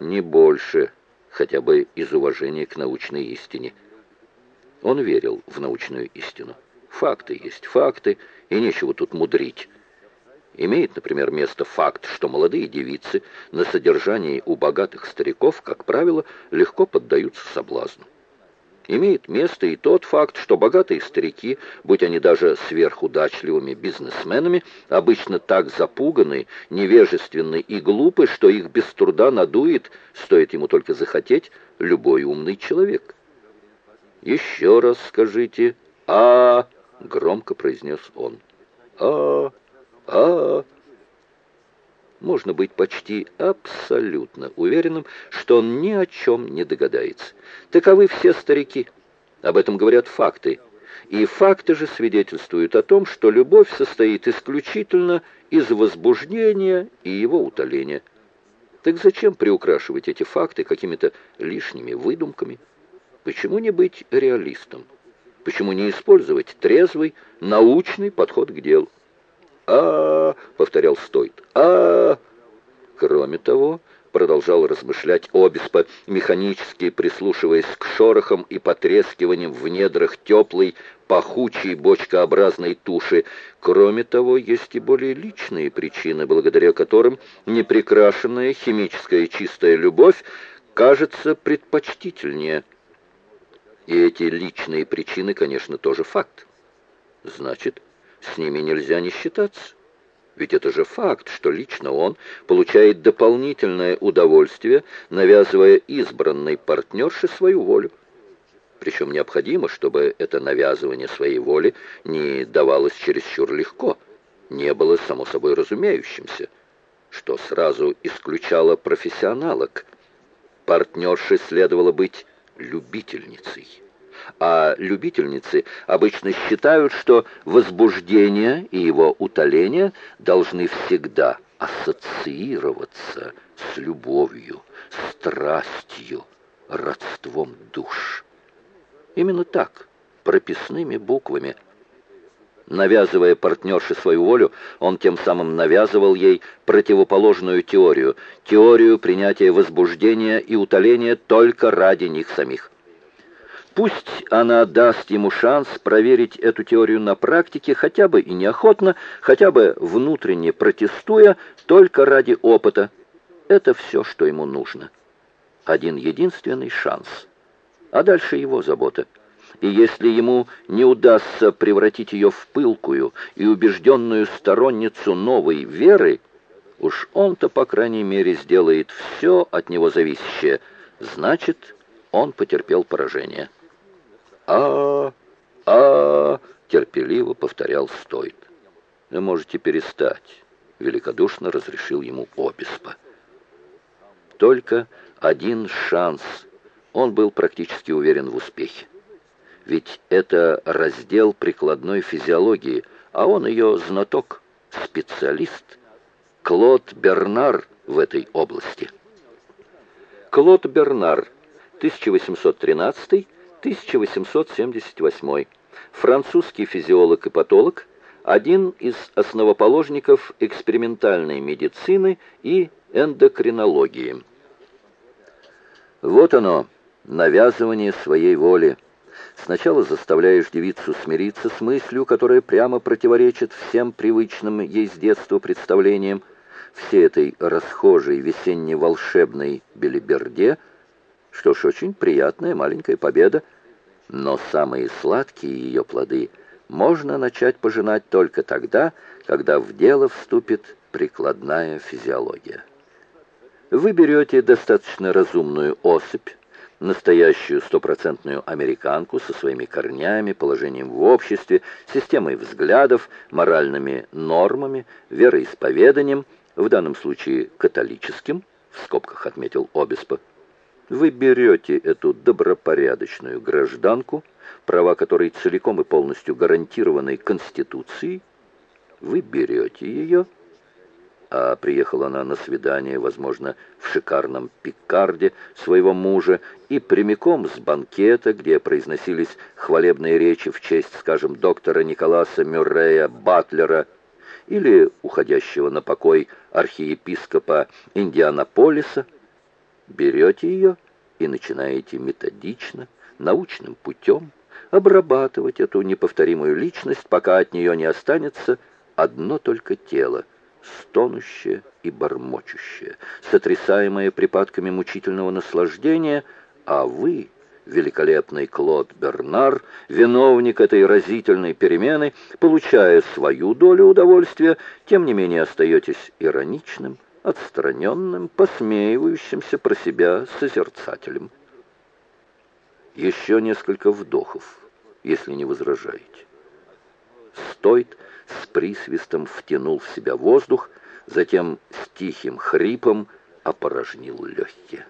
Не больше, хотя бы из уважения к научной истине. Он верил в научную истину. Факты есть факты, и нечего тут мудрить. Имеет, например, место факт, что молодые девицы на содержании у богатых стариков, как правило, легко поддаются соблазну. Имеет место и тот факт, что богатые старики, будь они даже сверхудачливыми бизнесменами, обычно так запуганы, невежественны и глупы, что их без труда надует, стоит ему только захотеть, любой умный человек. «Еще раз скажите «а», — громко произнес он. «а» а Можно быть почти абсолютно уверенным, что он ни о чем не догадается. Таковы все старики. Об этом говорят факты. И факты же свидетельствуют о том, что любовь состоит исключительно из возбуждения и его утоления. Так зачем приукрашивать эти факты какими-то лишними выдумками? Почему не быть реалистом? Почему не использовать трезвый, научный подход к делу? А, повторял Стойт. а Кроме того, продолжал размышлять Обеспо, механически прислушиваясь к шорохам и потрескиваниям в недрах теплой, пахучей бочкообразной туши. Кроме того, есть и более личные причины, благодаря которым непрекрашенная химическая чистая любовь кажется предпочтительнее. И эти личные причины, конечно, тоже факт. Значит, с ними нельзя не считаться. Ведь это же факт, что лично он получает дополнительное удовольствие, навязывая избранной партнерше свою волю. Причем необходимо, чтобы это навязывание своей воли не давалось чересчур легко, не было само собой разумеющимся, что сразу исключало профессионалок. Партнерше следовало быть любительницей а любительницы обычно считают, что возбуждение и его утоление должны всегда ассоциироваться с любовью, страстью, родством душ. Именно так, прописными буквами. Навязывая партнерше свою волю, он тем самым навязывал ей противоположную теорию, теорию принятия возбуждения и утоления только ради них самих. Пусть она даст ему шанс проверить эту теорию на практике, хотя бы и неохотно, хотя бы внутренне протестуя, только ради опыта. Это все, что ему нужно. Один единственный шанс. А дальше его забота. И если ему не удастся превратить ее в пылкую и убежденную сторонницу новой веры, уж он-то, по крайней мере, сделает все от него зависящее. Значит, он потерпел поражение а а терпеливо повторял Стойт. «Вы можете перестать», — великодушно разрешил ему Обеспо. Только один шанс. Он был практически уверен в успехе. Ведь это раздел прикладной физиологии, а он ее знаток, специалист. Клод Бернар в этой области. Клод Бернар, 1813 1878. Французский физиолог и патолог, один из основоположников экспериментальной медицины и эндокринологии. Вот оно, навязывание своей воли. Сначала заставляешь девицу смириться с мыслью, которая прямо противоречит всем привычным ей с детства представлениям, всей этой расхожей весенне-волшебной белиберде. Что ж, очень приятная маленькая победа, но самые сладкие ее плоды можно начать пожинать только тогда, когда в дело вступит прикладная физиология. Вы берете достаточно разумную особь, настоящую стопроцентную американку со своими корнями, положением в обществе, системой взглядов, моральными нормами, вероисповеданием, в данном случае католическим, в скобках отметил Обеспо, вы берете эту добропорядочную гражданку, права которой целиком и полностью гарантированы Конституцией, вы берете ее, а приехала она на свидание, возможно, в шикарном пикарде своего мужа, и прямиком с банкета, где произносились хвалебные речи в честь, скажем, доктора Николаса Мюррея Батлера или уходящего на покой архиепископа Индианаполиса, берете ее и начинаете методично, научным путем обрабатывать эту неповторимую личность, пока от нее не останется одно только тело, стонущее и бормочущее, сотрясаемое припадками мучительного наслаждения, а вы, великолепный Клод Бернар, виновник этой разительной перемены, получая свою долю удовольствия, тем не менее остаетесь ироничным, отстраненным, посмеивающимся про себя созерцателем. Еще несколько вдохов, если не возражаете. Стоит с присвистом втянул в себя воздух, затем с тихим хрипом опорожнил легкие.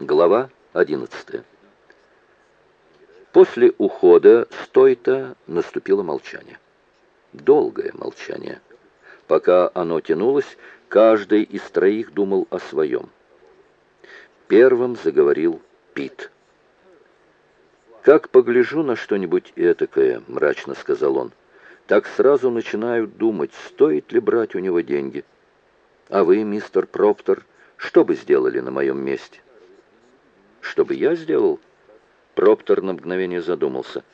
Глава одиннадцатая. После ухода Стойта наступило молчание. Долгое молчание. Пока оно тянулось, каждый из троих думал о своем. Первым заговорил Пит. «Как погляжу на что-нибудь этакое», — мрачно сказал он, — «так сразу начинаю думать, стоит ли брать у него деньги. А вы, мистер Проптер, что бы сделали на моем месте?» «Что бы я сделал?» Проптер на мгновение задумался.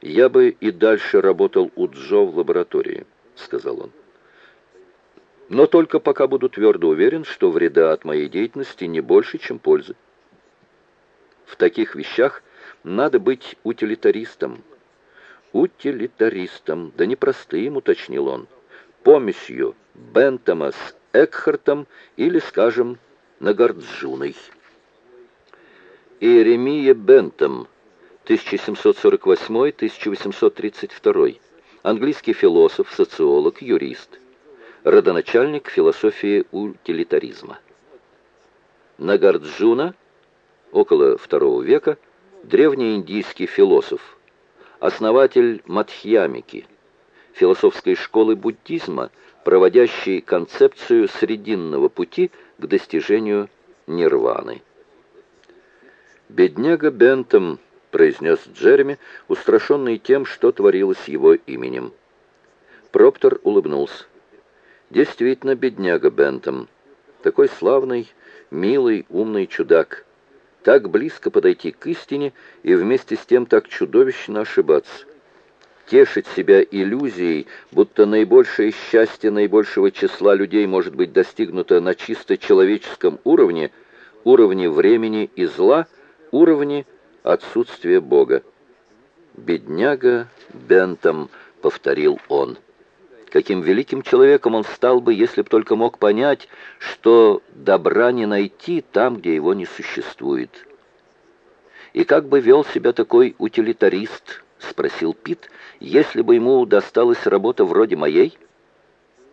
«Я бы и дальше работал у Джо в лаборатории», — сказал он. «Но только пока буду твердо уверен, что вреда от моей деятельности не больше, чем пользы. В таких вещах надо быть утилитаристом. Утилитаристом, да не простым, уточнил он, помесью Бентома с Экхартом или, скажем, Нагарджуной. Иеремия Бентом, 1748-1832, английский философ, социолог, юрист, родоначальник философии утилитаризма. Нагарджуна, около II века, древнеиндийский философ, основатель Мадхьямики, философской школы буддизма, проводящий концепцию срединного пути к достижению нирваны. «Бедняга Бентом», — произнес Джереми, устрашенный тем, что творилось его именем. Проптер улыбнулся. «Действительно, бедняга Бентом. Такой славный, милый, умный чудак» так близко подойти к истине и вместе с тем так чудовищно ошибаться. Тешить себя иллюзией, будто наибольшее счастье наибольшего числа людей может быть достигнуто на чисто человеческом уровне, уровне времени и зла, уровне отсутствия Бога. «Бедняга Бентом», — повторил он. Каким великим человеком он стал бы, если б только мог понять, что добра не найти там, где его не существует. «И как бы вел себя такой утилитарист?» — спросил Пит, — «если бы ему досталась работа вроде моей?»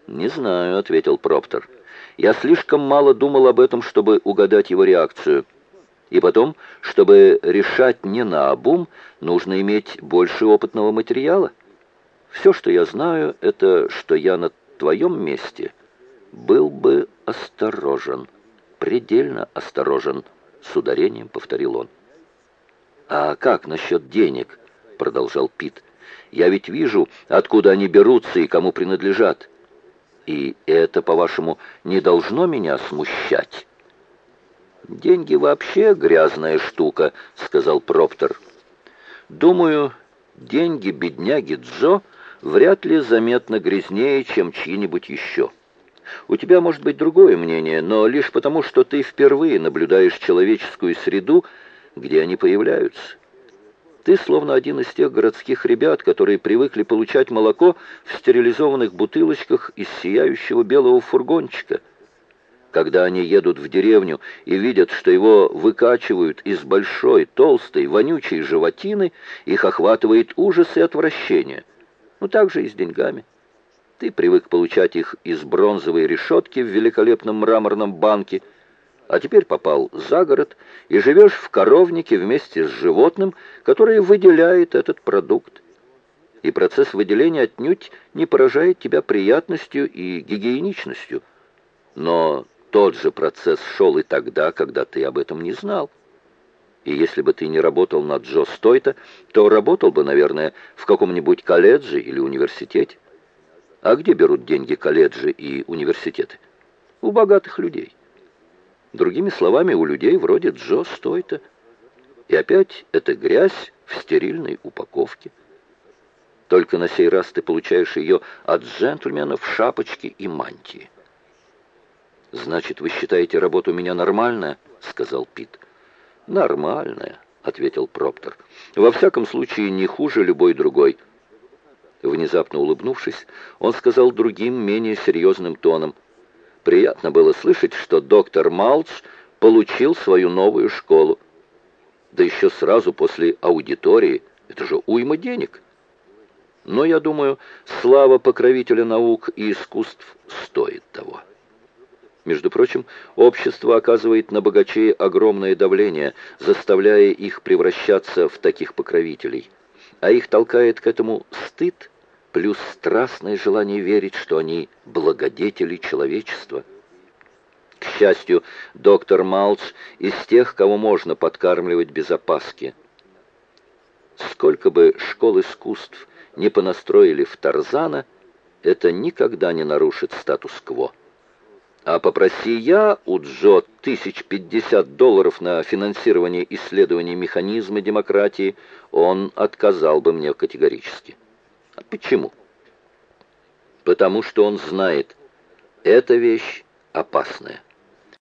«Не знаю», — ответил Проптер. «Я слишком мало думал об этом, чтобы угадать его реакцию. И потом, чтобы решать не на обум, нужно иметь больше опытного материала». Все, что я знаю, это, что я на твоем месте был бы осторожен, предельно осторожен, с ударением повторил он. «А как насчет денег?» — продолжал Пит. «Я ведь вижу, откуда они берутся и кому принадлежат. И это, по-вашему, не должно меня смущать?» «Деньги вообще грязная штука», — сказал Проптер. «Думаю, деньги бедняги Джо — вряд ли заметно грязнее, чем чьи-нибудь еще. У тебя может быть другое мнение, но лишь потому, что ты впервые наблюдаешь человеческую среду, где они появляются. Ты словно один из тех городских ребят, которые привыкли получать молоко в стерилизованных бутылочках из сияющего белого фургончика. Когда они едут в деревню и видят, что его выкачивают из большой, толстой, вонючей животины, их охватывает ужас и отвращение. Ну, так же и с деньгами. Ты привык получать их из бронзовой решетки в великолепном мраморном банке, а теперь попал за город и живешь в коровнике вместе с животным, которое выделяет этот продукт. И процесс выделения отнюдь не поражает тебя приятностью и гигиеничностью. Но тот же процесс шел и тогда, когда ты об этом не знал. И если бы ты не работал над Джо Стойта, то работал бы, наверное, в каком-нибудь колледже или университете. А где берут деньги колледжи и университеты? У богатых людей. Другими словами, у людей вроде Джо Стойта. И опять эта грязь в стерильной упаковке. Только на сей раз ты получаешь ее от джентльменов в шапочке и мантии. «Значит, вы считаете работу меня нормальная?» — сказал Пит. «Нормальная», — ответил Проптер. «Во всяком случае, не хуже любой другой». Внезапно улыбнувшись, он сказал другим, менее серьезным тоном. «Приятно было слышать, что доктор Малч получил свою новую школу. Да еще сразу после аудитории. Это же уйма денег». Но, я думаю, слава покровителя наук и искусств стоит того. Между прочим, общество оказывает на богачей огромное давление, заставляя их превращаться в таких покровителей. А их толкает к этому стыд, плюс страстное желание верить, что они благодетели человечества. К счастью, доктор Малч из тех, кого можно подкармливать без опаски. Сколько бы школ искусств не понастроили в Тарзана, это никогда не нарушит статус-кво. А попроси я у Джо тысяч пятьдесят долларов на финансирование исследований механизма демократии, он отказал бы мне категорически. А почему? Потому что он знает, эта вещь опасная.